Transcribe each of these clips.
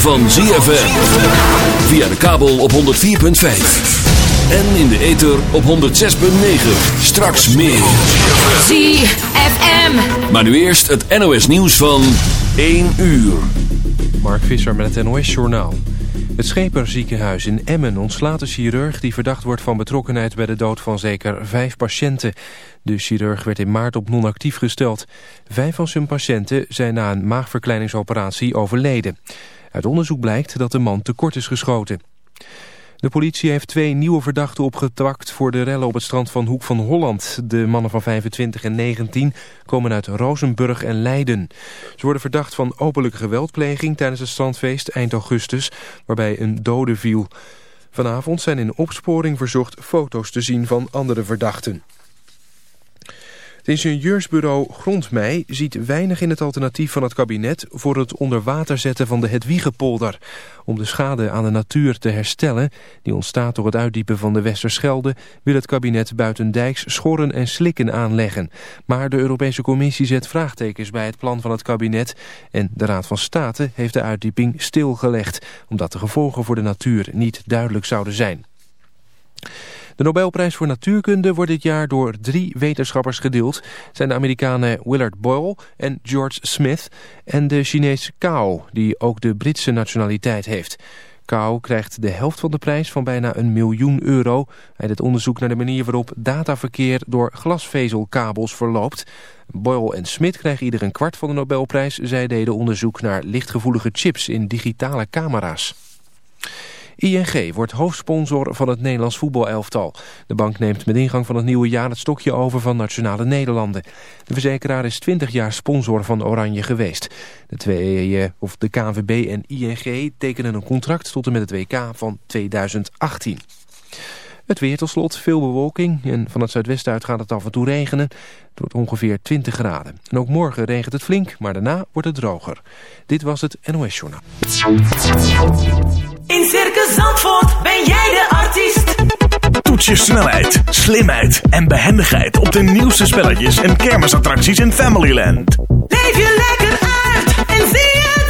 van ZFM. Via de kabel op 104.5. En in de ether op 106.9. Straks meer. ZFM. Maar nu eerst het NOS nieuws van 1 uur. Mark Visser met het NOS-journaal. Het Scheperziekenhuis in Emmen ontslaat de chirurg... die verdacht wordt van betrokkenheid bij de dood van zeker vijf patiënten. De chirurg werd in maart op non-actief gesteld. Vijf van zijn patiënten zijn na een maagverkleiningsoperatie overleden. Uit onderzoek blijkt dat de man tekort is geschoten. De politie heeft twee nieuwe verdachten opgetakt voor de rellen op het strand van Hoek van Holland. De mannen van 25 en 19 komen uit Rozenburg en Leiden. Ze worden verdacht van openlijke geweldpleging tijdens het strandfeest eind augustus, waarbij een dode viel. Vanavond zijn in opsporing verzocht foto's te zien van andere verdachten. Het ingenieursbureau Grondmei ziet weinig in het alternatief van het kabinet voor het onder water zetten van de Hedwiegepolder. Om de schade aan de natuur te herstellen, die ontstaat door het uitdiepen van de Westerschelde, wil het kabinet buitendijks schorren en slikken aanleggen. Maar de Europese Commissie zet vraagtekens bij het plan van het kabinet en de Raad van State heeft de uitdieping stilgelegd, omdat de gevolgen voor de natuur niet duidelijk zouden zijn. De Nobelprijs voor Natuurkunde wordt dit jaar door drie wetenschappers gedeeld. Het zijn de Amerikanen Willard Boyle en George Smith en de Chinees Cao, die ook de Britse nationaliteit heeft. Cao krijgt de helft van de prijs van bijna een miljoen euro. Hij deed onderzoek naar de manier waarop dataverkeer door glasvezelkabels verloopt. Boyle en Smith krijgen ieder een kwart van de Nobelprijs. Zij deden onderzoek naar lichtgevoelige chips in digitale camera's. ING wordt hoofdsponsor van het Nederlands voetbalelftal. De bank neemt met ingang van het nieuwe jaar het stokje over van Nationale Nederlanden. De verzekeraar is 20 jaar sponsor van Oranje geweest. De, twee, eh, of de KNVB en ING tekenen een contract tot en met het WK van 2018. Het weer tot slot, veel bewolking en van het zuidwesten uit gaat het af en toe regenen. Het wordt ongeveer 20 graden. En ook morgen regent het flink, maar daarna wordt het droger. Dit was het NOS Journaal. In Circus Zandvoort ben jij de artiest. Toets je snelheid, slimheid en behendigheid op de nieuwste spelletjes en kermisattracties in Familyland. Leef je lekker uit en zie het.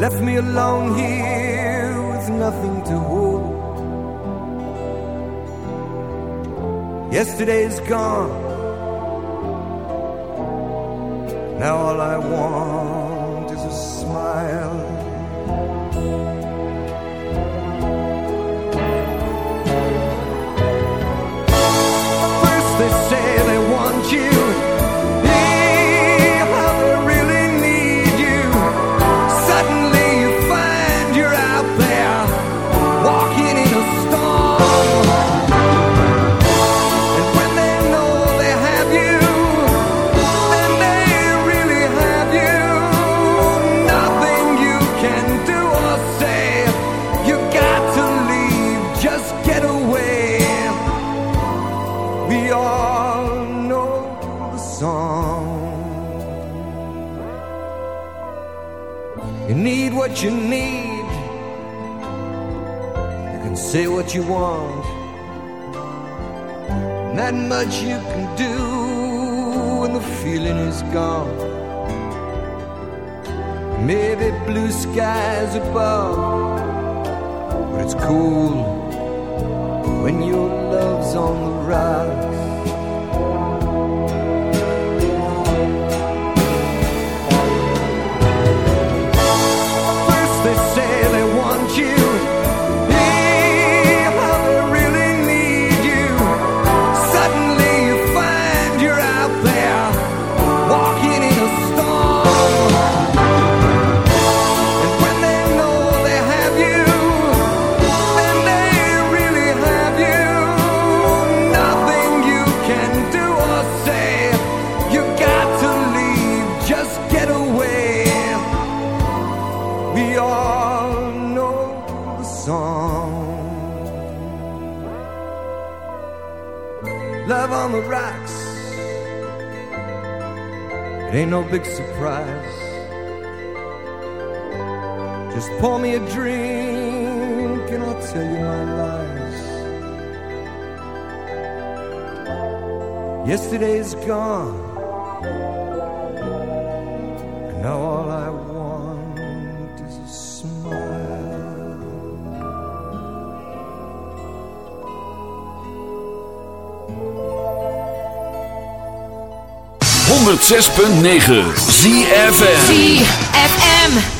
Left me alone here with nothing to hold. Yesterday's gone. Now all I want is a smile. All I want is 106.9 ZFM ZFM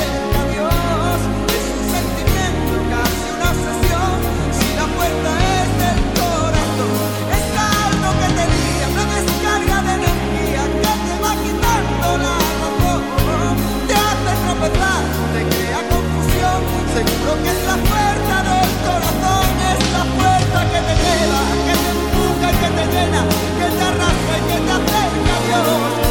tropezar, te crea confusión, seguro que es la fuerza del corazón, es la fuerza que te lleva, que te empuja y que te llena, que te arrastra y que te acerca Dios.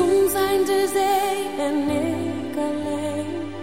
Soms zijn de zee en ik alleen.